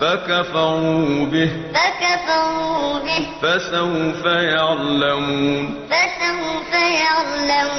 فَكَفَرُوا بِهِ ۖ. فَكَفَرُوا بِهِ ۖ. فَسَوْفَ يَعْلَمُونَ. فَسَوْفَ يَعْلَمُونَ.